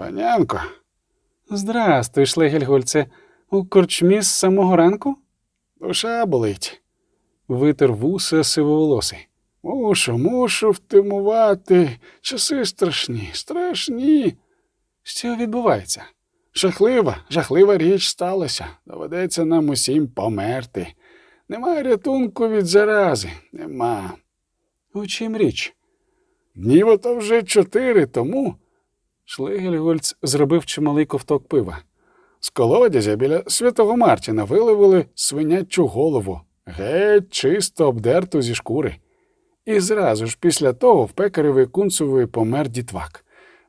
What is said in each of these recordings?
Панянко, Здрастуй, Шлегельгольце. У корчмі з самого ранку? душа болить. Витер вуса сивоволосий. Мушу, мушу втимувати. Часи страшні, страшні. Що відбувається? Жахлива, жахлива річ сталася. Доведеться нам усім померти. Немає рятунку від зарази, нема. У чим річ? Днів ото вже чотири тому Шлегельгольц зробив чималий ковток пива. з колодязя біля святого Мартіна виловили свинячу голову, геть чисто обдерту зі шкури. І зразу ж після того в пекареві кунцевої помер дітвак.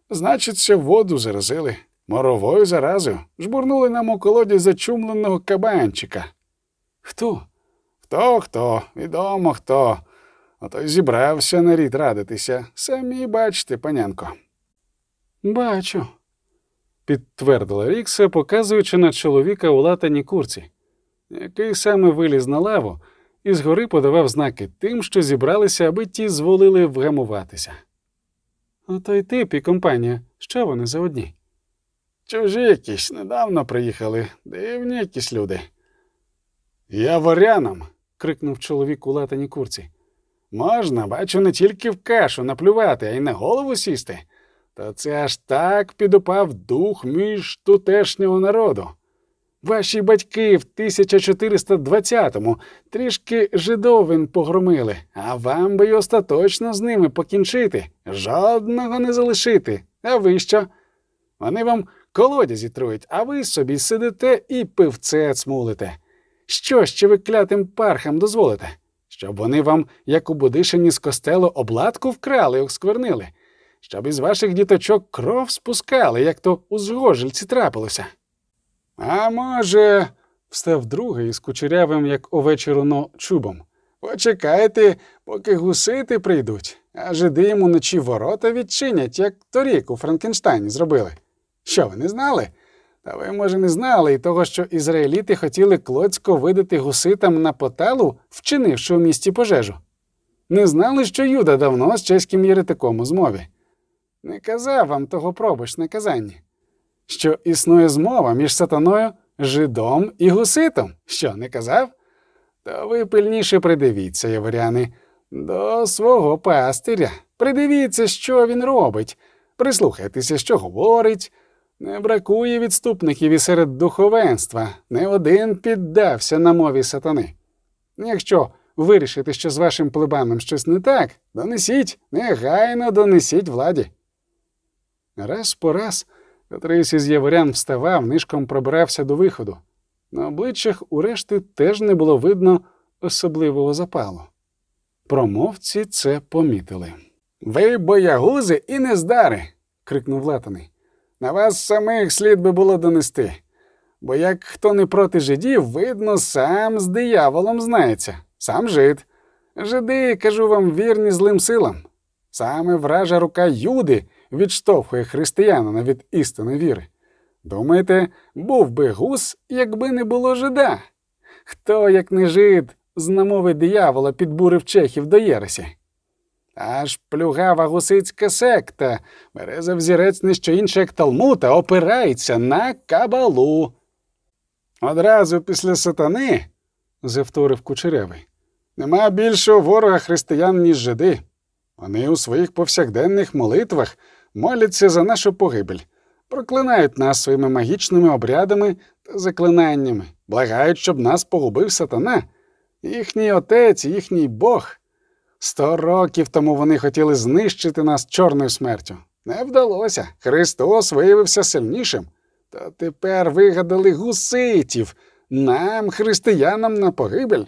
Значиться, воду заразили, моровою заразою, жбурнули нам у колоді зачумленого кабанчика. Хто? Хто хто, відомо хто. Ото й зібрався нарід радитися. Самі бачите, панянко. Бачу. Підтвердила Рікса, показуючи на чоловіка у латаній курці, який саме виліз на лаву і згори подавав знаки тим, що зібралися, аби ті зволили вгамуватися. Ото й тип і компанія, що вони за одні? Чужі якісь недавно приїхали, дивні якісь люди. Я ворянам. крикнув чоловік у латаній курці. Можна, бачу, не тільки в кашу наплювати, а й на голову сісти. То це аж так підупав дух між тутешнього народу. Ваші батьки в 1420-му трішки жидовин погромили, а вам би й остаточно з ними покінчити, жодного не залишити. А ви що? Вони вам колодязі трують, а ви собі сидите і пивце цмулите. Що ще ви клятим пархам дозволите? Щоб вони вам, як у Будишині з костелу, обладку вкрали й осквернили, щоб із ваших діточок кров спускали, як то у згожельці трапилося. А може, Встав другий із кучерявим, як овече руно, чубом. почекайте, поки гусити прийдуть, а жиди йому вночі ворота відчинять, як торік у Франкенштайні зробили. Що ви не знали? Та ви, може, не знали і того, що ізраїліти хотіли Клоцько видати гуситам на поталу, вчинивши у місті пожежу. Не знали, що Юда давно з чеським єретиком у змові. Не казав вам того пробач на. Що існує змова між сатаною, жидом і гуситом. Що, не казав? То ви пильніше придивіться, яворяни, до свого пастиря. Придивіться, що він робить, прислухайтеся, що говорить. Не бракує відступників і серед духовенства, не один піддався на мові сатани. Якщо вирішите, що з вашим плебаном щось не так, донесіть, негайно донесіть владі. Раз по раз котрийсь із яворян вставав, нишком пробирався до виходу. На обличчях у решти теж не було видно особливого запалу. Промовці це помітили. Ви боягузи і нездари. крикнув латаний. На вас самих слід би було донести. Бо як хто не проти жидів, видно, сам з дияволом знається, сам жид. Жиди, кажу вам, вірні злим силам. Саме вража рука Юди відштовхує християнина від істини віри. Думаєте, був би гус, якби не було жида? Хто, як не жид, з намови диявола підбурив чехів до Єресі? Аж плюгава гусицька секта бере за взірець не що інше, як Талмуд, а опирається на кабалу. Одразу після сатани, завторив кучерявий, нема більшого ворога християн, ніж жиди. Вони у своїх повсякденних молитвах моляться за нашу погибель, проклинають нас своїми магічними обрядами та заклинаннями, благають, щоб нас погубив сатана, їхній отець, їхній Бог. Сто років тому вони хотіли знищити нас чорною смертю. Не вдалося. Христос виявився сильнішим. Та тепер вигадали гуситів, нам, християнам, на погибель.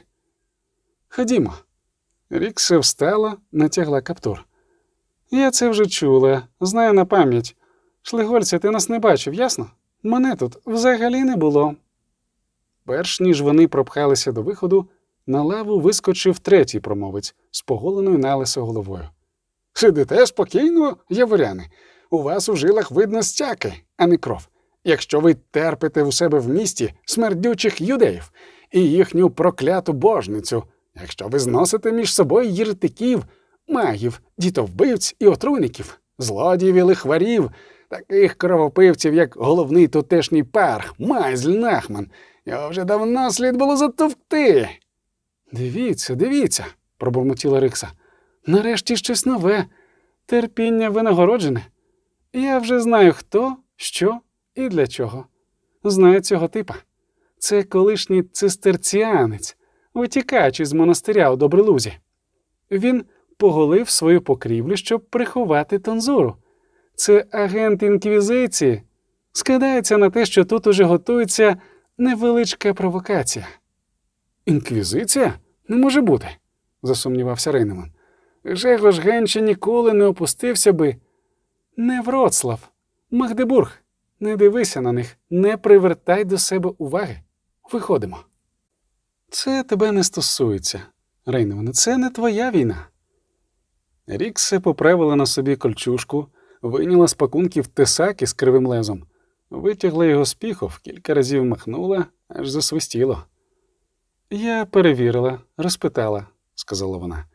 Ходімо. Рікса встала, натягла каптур. Я це вже чула, знаю на пам'ять. Шлигольця, ти нас не бачив, ясно? Мене тут взагалі не було. Перш ніж вони пропхалися до виходу, на лаву вискочив третій промовець з поголеною на лисо головою. Сидите спокійно, яворяни. У вас у жилах видно стяки, а не кров. Якщо ви терпите у себе в місті смердючих юдеїв і їхню прокляту божницю, якщо ви зносите між собою єретиків, магів, дітовбивць і отруйників, злодіїв і лихварів, Таких кровопивців, як головний тутешній парх, Майзль Нахман. Його вже давно слід було затовкти. Дивіться, дивіться, пробурмотіла Рикса. Нарешті щось нове. Терпіння винагороджене. Я вже знаю, хто, що і для чого. Знаю цього типа. Це колишній цистерціанець, витікач із монастиря у Добрилузі. Він поголив свою покрівлю, щоб приховати тонзуру. Це агент інквізиції. Скидається на те, що тут уже готується невеличка провокація. Інквізиція? Не може бути, засумнівався Рейнеман. Жегош Генче ніколи не опустився би. Не Вроцлав, Магдебург. Не дивися на них, не привертай до себе уваги. Виходимо. Це тебе не стосується, Рейнеман, це не твоя війна. Ріксе поправила на собі кольчужку, вийняла з пакунків тесак із кривим лезом, витягла його з піхов, кілька разів махнула, аж засвистіло. Я перевірила, розпитала, сказала вона.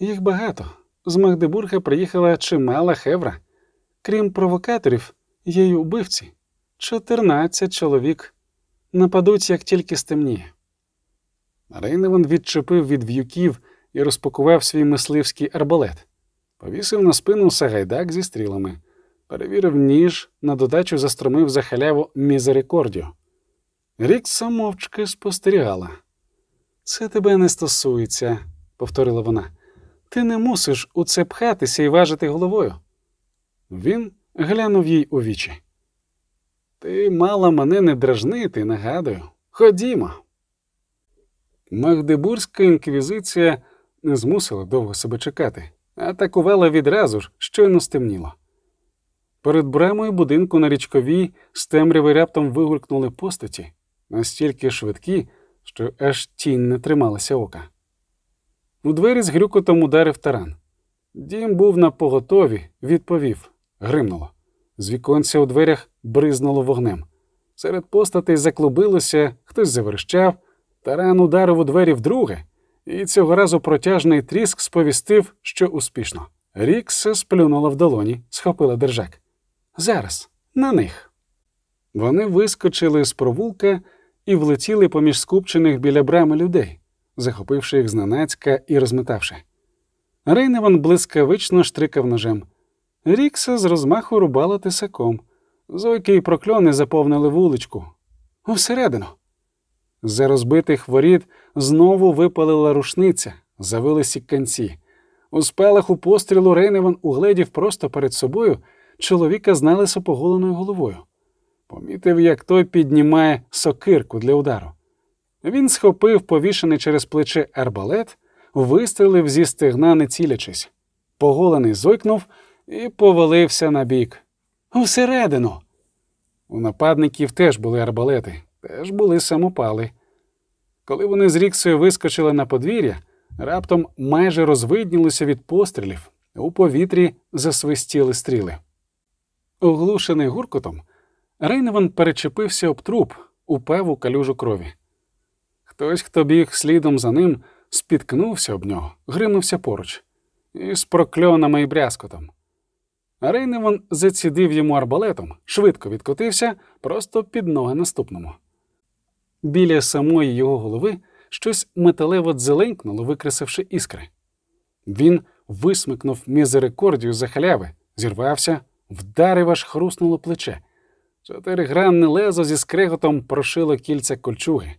Їх багато. З Магдебурга приїхала чимала хевра. Крім провокаторів, є й убивці. Чотирнадцять чоловік нападуть, як тільки стемніє. Рейневан відчепив від в'юків і розпакував свій мисливський арбалет, повісив на спину сагайдак зі стрілами, перевірив ніж, на додачу застромив за халяву мізерикордію. Рікса мовчки спостерігала. Це тебе не стосується, повторила вона. Ти не мусиш у це пхатися і важити головою. Він глянув їй у вічі. Ти мала мене не дражнити, нагадую. Ходімо. Магдебурзька інквізиція не змусила довго себе чекати, атакувала відразу ж, щойно стемніло. Перед брамою будинку на річковій з темряви раптом вигулькнули постаті, настільки швидкі, що аж тінь не трималася ока. У двері з грюкотом ударив таран. Дім був на поготові, відповів, гримнуло. З віконця у дверях бризнуло вогнем. Серед постатей заклубилося, хтось заверещав, таран ударив у двері вдруге, і цього разу протяжний тріск сповістив, що успішно. Рікса сплюнула в долоні, схопила держак. Зараз, на них. Вони вискочили з провулка і влетіли поміж скупчених біля брами людей, захопивши їх зненацька і розметавши. Рейневан блискавично штрикав ножем. Рікса з розмаху рубала тисаком. Зойки й прокльони заповнили вуличку. Всередину. За розбитих воріт знову випалила рушниця, завили сікканці. У спалаху пострілу Рейневан угледів просто перед собою чоловіка з налисо поголеною головою. Помітив, як той піднімає сокирку для удару. Він схопив повішений через плече арбалет, вистрелив зі стегна, не цілячись. Поголений зойкнув і повалився на бік. Всередину. У нападників теж були арбалети, теж були самопали. Коли вони з Ріксою вискочили на подвір'я, раптом майже розвиднілися від пострілів, у повітрі засвистіли стріли. Оглушений гуркотом, Рейневан перечепився об труп, упав у калюжу крові. Хтось, хто біг слідом за ним, спіткнувся об нього, гримнувся поруч, із прокльонами і брязкотом. Рейневан зацідив йому арбалетом, швидко відкотився просто під ноги наступному. Біля самої його голови щось металево дзеленькнуло, викресивши іскри. Він висмикнув мізерикордію за халяви, зірвався, вдарив аж хруснуло плече. Чотиригранне лезо зі скреготом прошило кільця кольчуги.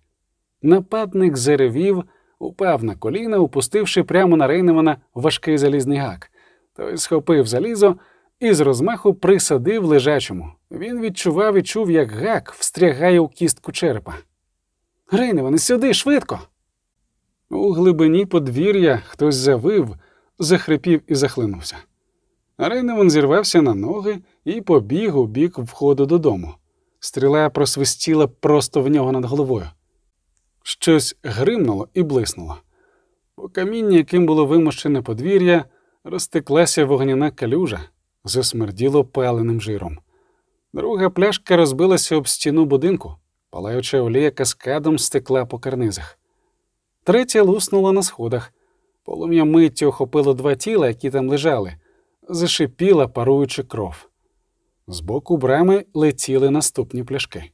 Нападник заревів, упав на коліна, упустивши прямо на Рейневана важкий залізний гак. Той схопив залізо і з розмаху присадив лежачому. Він відчував і чув, як гак встрягає у кістку черепа. Рейневане, сюди, швидко. У глибині подвір'я хтось завив, захрипів і захлинувся. Рейневан зірвався на ноги і побіг у бік входу додому. Стріла просвистіла просто в нього над головою. Щось гримнуло і блиснуло. По камінні, яким було вимощене подвір'я, розтеклася вогняна калюжа, засмерділо паленим жиром. Друга пляшка розбилася об стіну будинку, палаюча олія каскадом стекла по карнизах. Третя луснула на сходах. Полум'я миттю охопило два тіла, які там лежали, зашипіла, паруючи кров. З боку брами летіли наступні пляшки.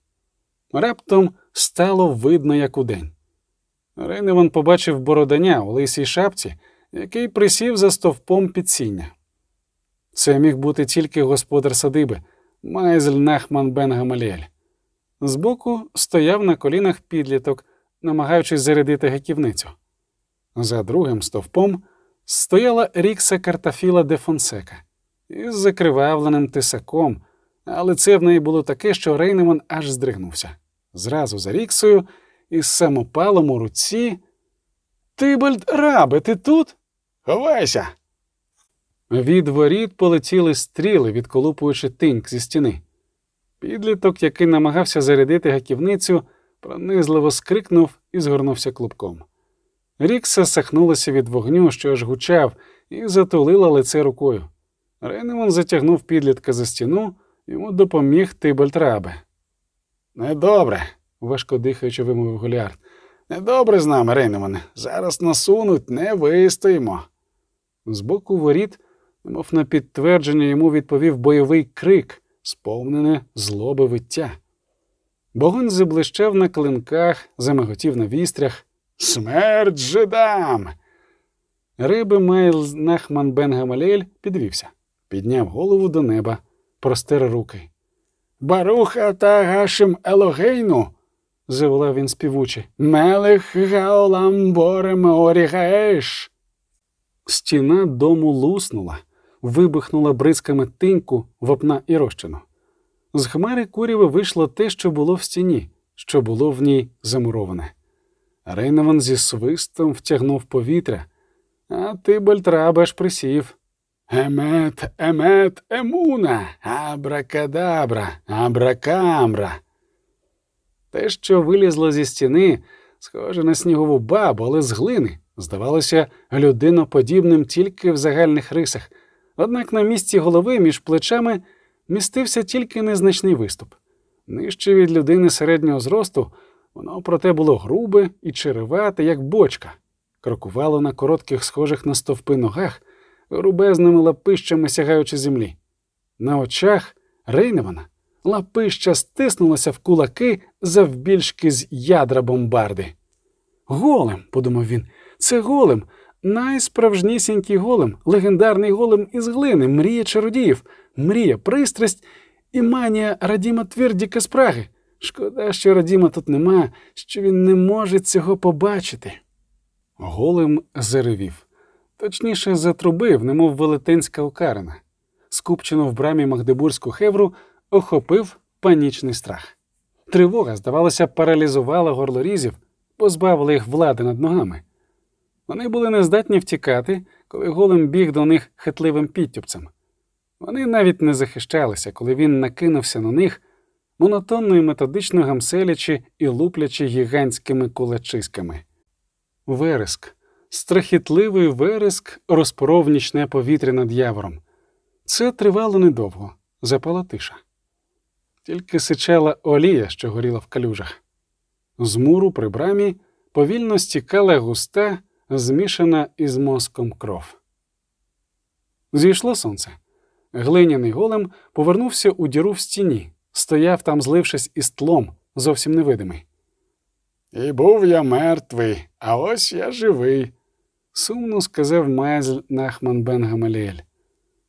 Раптом стало видно, як удень. Рейневан побачив бородання у лисій шапці, який присів за стовпом підсіння. Це міг бути тільки господар садиби Майзель Нахман Бен Гамаліель. Збоку стояв на колінах підліток, намагаючись зарядити гаківницю. За другим стовпом стояла Рікса Картафіла де Фонсека із закривавленим тисаком, але це в неї було таке, що Рейнеман аж здригнувся. Зразу за Ріксою, із самопалом у руці. Тибальд рабе, ти тут? Ховайся. Від воріт полетіли стріли, відколупуючи тиньк зі стіни. Підліток, який намагався зарядити гаківницю, пронизливо скрикнув і згорнувся клубком. Рікса сахнулася від вогню, що аж гучав, і затулила лице рукою. Рейнемон затягнув підлітка за стіну, йому допоміг Тибальд рабе. Недобре, Важко дихаючи, вимовив Голіард. недобре з нами, Рейнемане. Зараз насунуть, не вистоїмо. З боку воріт, немов на підтвердження, йому відповів бойовий крик, сповнене злоби виття. Вогонь заблищав на клинках, замиготів на вістрях. Смерть жидам. Риби Майл Нахман Бен Гамалель підвівся, підняв голову до неба, простер руки. Баруха та Гашим Елогейну. Заволав він співуче. Мелех Гаолам Борем Орігаеш. Стіна дому луснула, вибухнула бризками тиньку, вапна і розчину. З хмари куряви вийшло те, що було в стіні, що було в ній замуроване. Рейневан зі свистом втягнув повітря, а Тибальд аж присів. Емет, емет, емуна, абракадабра, абракамбра. Те, що вилізло зі стіни, схоже на снігову бабу, але з глини, здавалося людиноподібним тільки в загальних рисах. Однак на місці голови між плечами містився тільки незначний виступ. Нижче від людини середнього зросту воно проте було грубе і черевате, як бочка, крокувало на коротких, схожих на стовпи ногах, грубезними лапищами сягаючи землі. На очах Рейневана лапища стиснулася в кулаки завбільшки з ядра бомбарди. Голем, подумав він, це голем, найсправжнісінький голем, легендарний голем із глини, мрія чародіїв, мрія, пристрасть і манія Радіма Твердіка з Праги. Шкода, що Радіма тут нема, що він не може цього побачити. Голем заревів, точніше, затрубив, немов велетенська окарина. Скупчену в брамі Магдебурзьку хевру охопив панічний страх. Тривога, здавалося, паралізувала горлорізів, позбавила їх влади над ногами. Вони були нездатні втікати, коли голем біг до них хитливим підтюпцем. Вони навіть не захищалися, коли він накинувся на них, монотонно і методично гамселячи і луплячи гігантськими кулачиськами. Вереск, страхітливий вереск розпоров нічне повітря над явором. Це тривало недовго, запала тиша. Тільки сичала олія, що горіла в калюжах. З муру при брамі повільно стікала густа, змішана із мозком кров. Зійшло сонце. Глиняний голем повернувся у діру в стіні, стояв там, злившись із тлом, зовсім невидимий. І був я мертвий, а ось я живий. Сумно сказав Майзл Нахман Бен Гамаліель.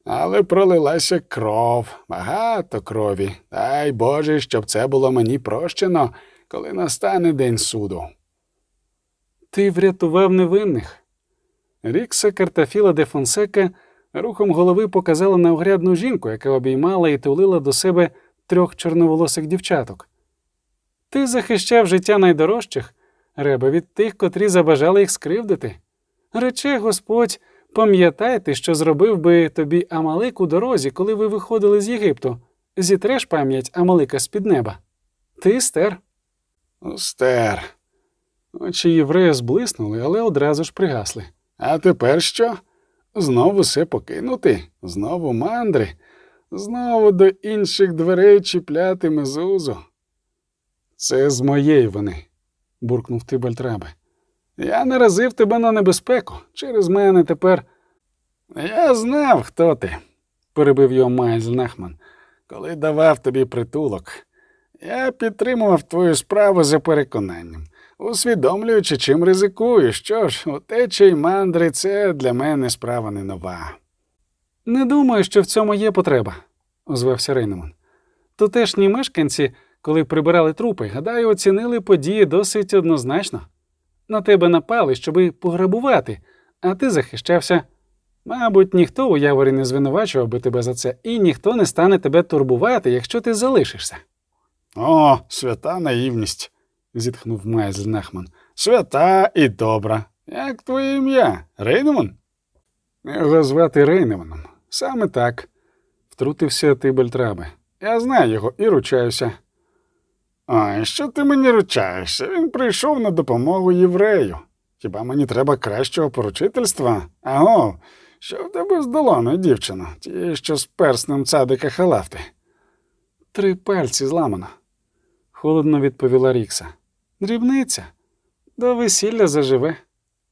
Але пролилася кров, багато крові. Дай Боже, щоб це було мені прощено, коли настане день суду. Ти врятував невинних. Рікса Картафіла де Фонсека рухом голови показала на огрядну жінку, яка обіймала і тулила до себе трьох чорноволосих дівчаток. Ти захищав життя найдорожчих, реба від тих, котрі забажали їх скривдити. Рече Господь, пам'ятайте, що зробив би тобі Амалик у дорозі, коли ви виходили з Єгипту. Зітреш пам'ять Амалика з-під неба. Ти стер. Стер. Очі єврея зблиснули, але одразу ж пригасли. А тепер що? Знову все покинути, знову мандри, знову до інших дверей чіпляти мезузу. Це з моєї вини, буркнув Тибальтрабе. Я наразив тебе на небезпеку. Через мене тепер. Я знав, хто ти, перебив його Майзл Нахман. коли давав тобі притулок. Я підтримував твою справу за переконанням, усвідомлюючи, чим ризикую. Що ж, утеча й мандри це для мене справа не нова. Не думаю, що в цьому є потреба, озвався Рейнеман. Тутешні мешканці, коли прибирали трупи, гадаю, оцінили події досить однозначно. На тебе напали, щоби пограбувати, а ти захищався. Мабуть, ніхто у яворі не звинувачував би тебе за це, і ніхто не стане тебе турбувати, якщо ти залишишся. О, свята наївність, зітхнув Майзл Нахман. Свята і добра. Як твоє ім'я? Рейнеман? Його звати Рейнеманом. Саме так. Втрутився ти Бельтрабе. Я знаю його і ручаюся. Ой, що ти мені ручаєшся? Він прийшов на допомогу єврею. Хіба мені треба кращого поручительства? Аго, що в тебе з долоною, дівчино, тієї, що з перснем цадика халафти? Три пальці зламано, холодно відповіла Рікса. Дрібниця. До весілля заживе.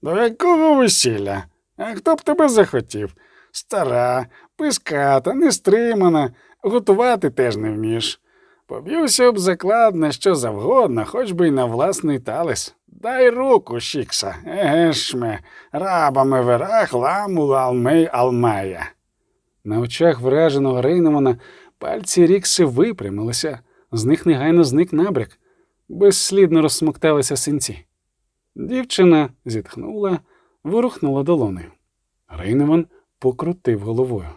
До якого весілля? А хто б тебе захотів? Стара, писката, нестримана, готувати теж не вмієш. Поб'юся об заклад на що завгодно, хоч би й на власний талис. Дай руку, Шікса, еге ж рабами верах ламу алмей алмая. На очах враженого Рейнемана пальці Рікси випрямилися, з них негайно зник набряк, безслідно розсмокталися синці. Дівчина зітхнула, ворухнула долонею. Рейнеман покрутив головою.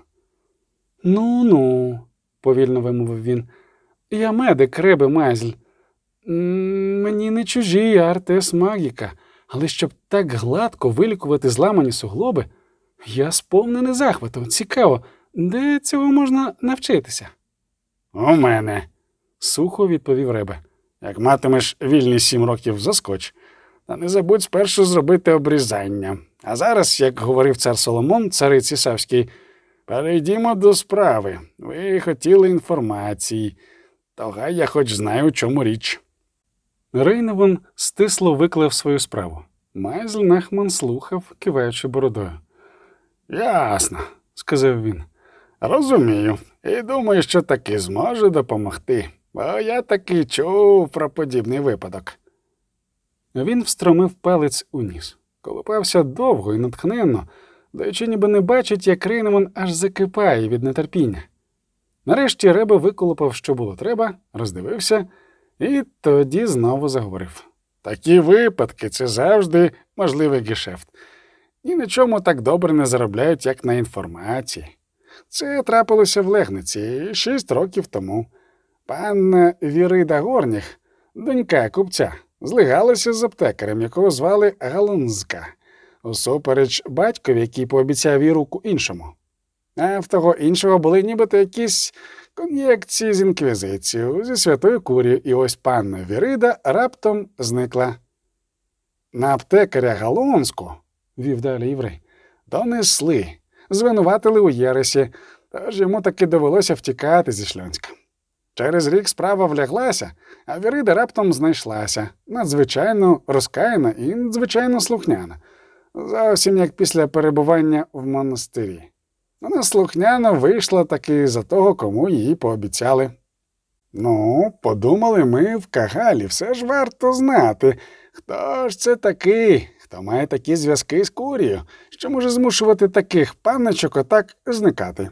Ну ну, повільно вимовив він. Я медик Ребе Майзль. Мені не чужі артес магіка, але щоб так гладко вилікувати зламані суглоби, я сповнений захвату. Цікаво, де цього можна навчитися? У мене. сухо відповів Ребе. Як матимеш вільні сім років заскоч, та не забудь спершу зробити обрізання. А зараз, як говорив цар Соломон, цариці Савській, перейдімо до справи. Ви хотіли інформації, то гай я хоч знаю, у чому річ. Рейневан стисло виклав свою справу. Майзл Нахман слухав, киваючи бородою. Ясно, Сказав він. розумію. І думаю, що таки зможе допомогти. Бо я таки чув про подібний випадок. Він встромив палець у ніс, колупався довго і натхненно, даючи ніби не бачить, як Рейнеман аж закипає від нетерпіння. Нарешті Реба виколупав, що було треба, роздивився і тоді знову заговорив. Такі випадки це завжди можливий гешефт. Ні на чому так добре не заробляють, як на інформації. Це трапилося в Легниці шість років тому. Пан Вірида Горніх, донька купця, злигалася з аптекарем, якого звали Галунзка, усупереч батькові, який пообіцяв їй руку іншому. А в того іншого були нібито якісь кон'єкції з інквізицією, зі святою кур'ю, і ось панна Вірида раптом зникла. На аптекаря Галунську, вів далі єврей, донесли, звинуватили у Єресі, тож йому таки довелося втікати зі Шльонська. Через рік справа вляглася, а Вірида раптом знайшлася, надзвичайно розкаяна і надзвичайно слухняна, зовсім як після перебування в монастирі. Вона слухняно вийшла таки за того, кому її пообіцяли. Ну, подумали ми в Кагалі, все ж варто знати, хто ж це такий, хто має такі зв'язки з курією, що може змушувати таких панночок отак зникати.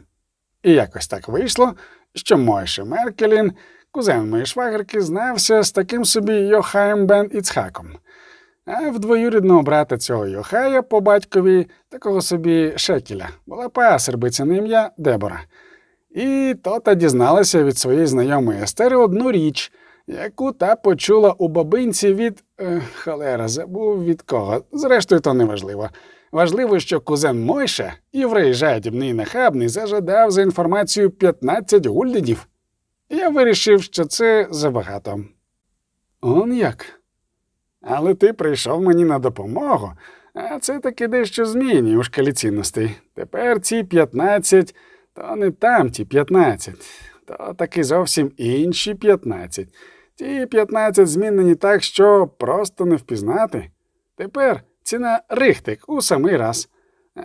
І якось так вийшло, що Мойше Меркелін, кузен моєї швагерки, знався з таким собі Йохаєм Бен Іцхаком. А в двоюрідного брата цього Йохая по батькові такого собі Шекіля була пасербиця на ім'я Дебора. І тота дізналася від своєї знайомої Естери одну річ, яку та почула у бабинці від е, холера, забув від кого. Зрештою, то не важливо. Що кузен Мойша, єврей жадібний і нахабний, зажадав за інформацію 15 гульденів. Я вирішив, що це забагато. Он як? Але ти прийшов мені на допомогу, а це таки дещо змінює у шкалі цінностей. Тепер ці 15, то не там ті 15, то таки зовсім інші 15. Ті 15 змінені так, що просто не впізнати. Тепер ціна рихтик у самий раз.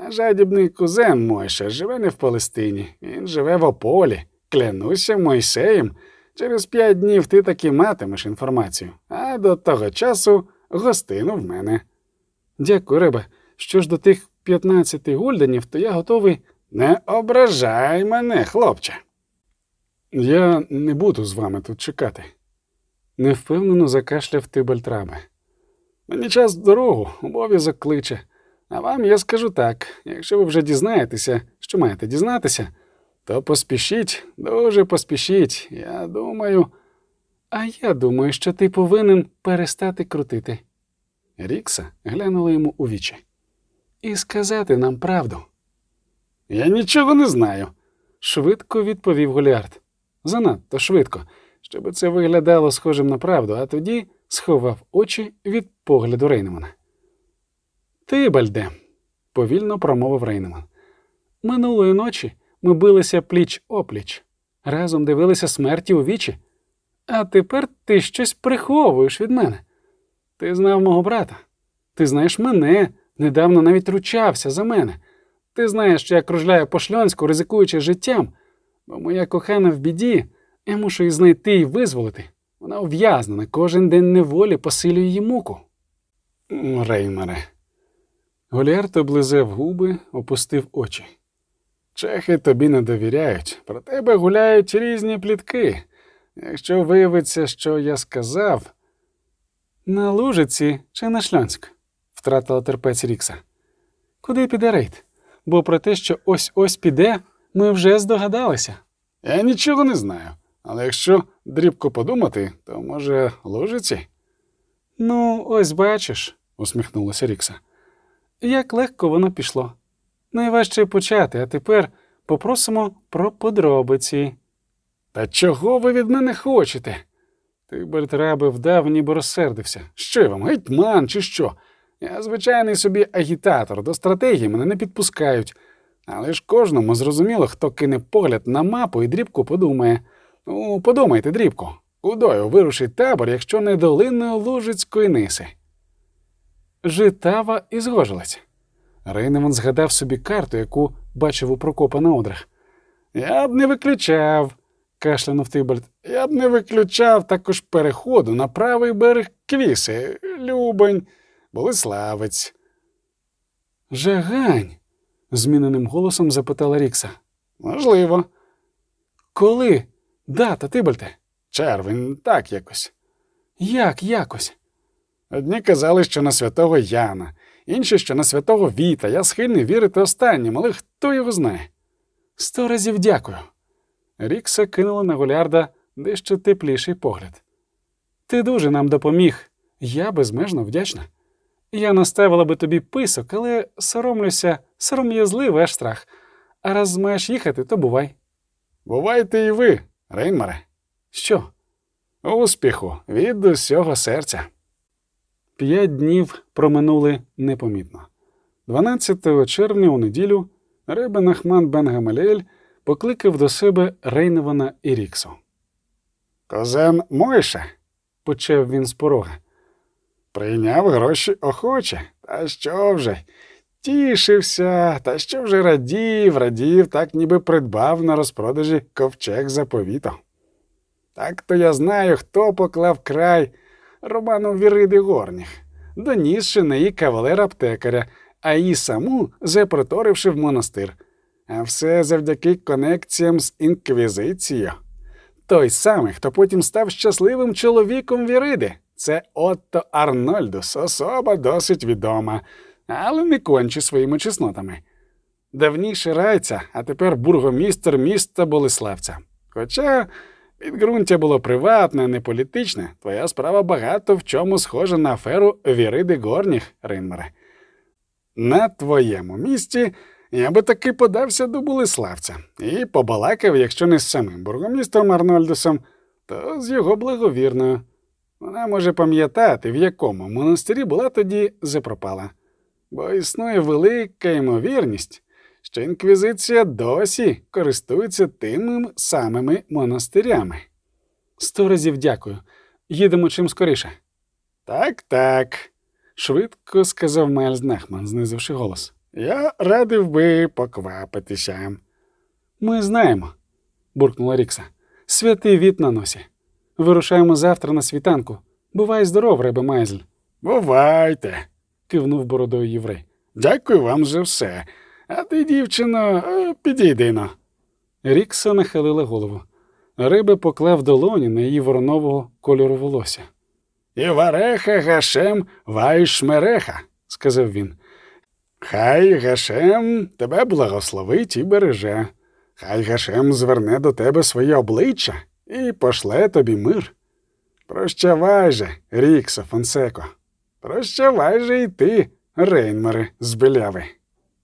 Жадібний кузен Мойша живе не в Палестині, він живе в Ополі, клянуся Мойсеєм, через п'ять днів ти таки матимеш інформацію, а до того часу гостину в мене. Дякую, Ребе. Що ж до тих 15 гульденів, то я готовий. Не ображай мене, хлопче. Я не буду з вами тут чекати. Невпевнено закашляв Тибальтрабе. Мені час в дорогу, обов'язок кличе. А вам я скажу так: якщо ви вже дізнаєтеся, що маєте дізнатися, то поспішіть, дуже поспішіть. Я думаю, А я думаю, що ти повинен перестати крутити. Рікса глянула йому у вічі. І сказати нам правду. Я нічого не знаю. Швидко відповів Голіард. Занадто швидко, щоб це виглядало схожим на правду, а тоді сховав очі від погляду Рейнемана. Ти, Бальде, повільно промовив Рейнеман. Минулої ночі ми билися пліч опліч, разом дивилися смерті у вічі. А тепер ти щось приховуєш від мене. Ти знав мого брата, ти знаєш мене, недавно навіть ручався за мене. Ти знаєш, що я кружляю по шльонську, ризикуючи життям, бо моя кохана в біді, я мушу її знайти і визволити. Вона ув'язнена, кожен день неволі посилює її муку. Реймере, Голіард облизав губи, опустив очі. чехи тобі не довіряють. Про тебе гуляють різні плітки. Якщо виявиться, що я сказав, На лужиці чи на шльонськ? втратила терпець Рікса. Куди піде рейд? Бо про те, що ось ось піде, ми вже здогадалися. я нічого не знаю. Але якщо дрібко подумати, то може лужиці? Ну, ось бачиш, усміхнулася Рікса. як легко воно пішло. Найважче почати, а тепер попросимо про подробиці. Та чого ви від мене хочете? Ти, Бертраби, вдав, ніби розсердився. Що я вам, гетьман, чи що? Я звичайний собі агітатор, до стратегії мене не підпускають. Але ж кожному зрозуміло, хто кине погляд на мапу і дрібку подумає. Ну, подумайте, дрібко, кудою вирушить табор, якщо не долиною Лужицької ниси? Житава і згожилась. Рейневан згадав собі карту, яку бачив у Прокопа на одрах. Я б не виключав, Кашлянув Тибальд. я б не виключав також переходу на правий берег Квіси, Любень, Болеславець. Жагань. зміненим голосом запитала Рікса. Можливо, Коли? Дата, Тибальте? червень, так якось. Як якось? Одні казали, що на святого Яна, інші, що на святого Віта. Я схильний вірити останнім, але хто його знає. Сто разів дякую. Рікса кинула на Голярда дещо тепліший погляд. Ти дуже нам допоміг. Я безмежно вдячна. Я наставила би тобі писок, але соромлюся, сором'язливий аж страх. А раз маєш їхати, то бувай. Бувайте і ви, Рейнмаре. Що? Успіху від усього серця. П'ять днів проминули непомітно. 12 червня у неділю Ребен Ахман Бен Гамаліель покликав до себе Рейневана і Ріксу. Козен Мойше Почав він з порога. прийняв гроші охоче. Та що вже? Тішився, та що вже радів, радів, так ніби придбав на розпродажі ковчег заповіту. Так то я знаю, хто поклав край Роману Віриди Горніх, донісши неї кавалера аптекаря, а її саму запроторивши в монастир. А все завдяки конекціям з інквізицією. Той самий, хто потім став щасливим чоловіком Віриди. Це Отто Арнольдус, особа досить відома, але не конче своїми чеснотами. Давніше райця, а тепер бургомістр міста Болеславця. Хоча підґрунтя було приватне, не політичне, твоя справа багато в чому схожа на аферу Віриди Горніх, Рейнмере. На твоєму місці я би таки подався до Болеславця і побалакав, якщо не з самим бургомістром Арнольдусом, то з його благовірною. Вона може пам'ятати, в якому монастирі була тоді запропала. Бо існує велика ймовірність, що інквізиція досі користується тими самими монастирями. Сто разів дякую. Їдемо чим скоріше. Так, так, Швидко сказав Майлз Нехман, знизивши голос. я радив би поквапитися. Ми знаємо. буркнула Рікса. Святий віт на носі. Вирушаємо завтра на світанку. Бувай здоров, ребе Майзль, Бувайте. Кивнув бородою єврей. Дякую вам за все. А ти, дівчино, е, підійди но. Рікса нахилила голову. Риби поклав долоні на її воронового кольору волосся, І вареха гашем вайшмереха, сказав він. Хай Гашем тебе благословить і береже. Хай Гашем зверне до тебе своє обличчя і пошле тобі мир. Прощавай же, Ріксо Фонсеко. Прощавай же й ти, Рейнмере з.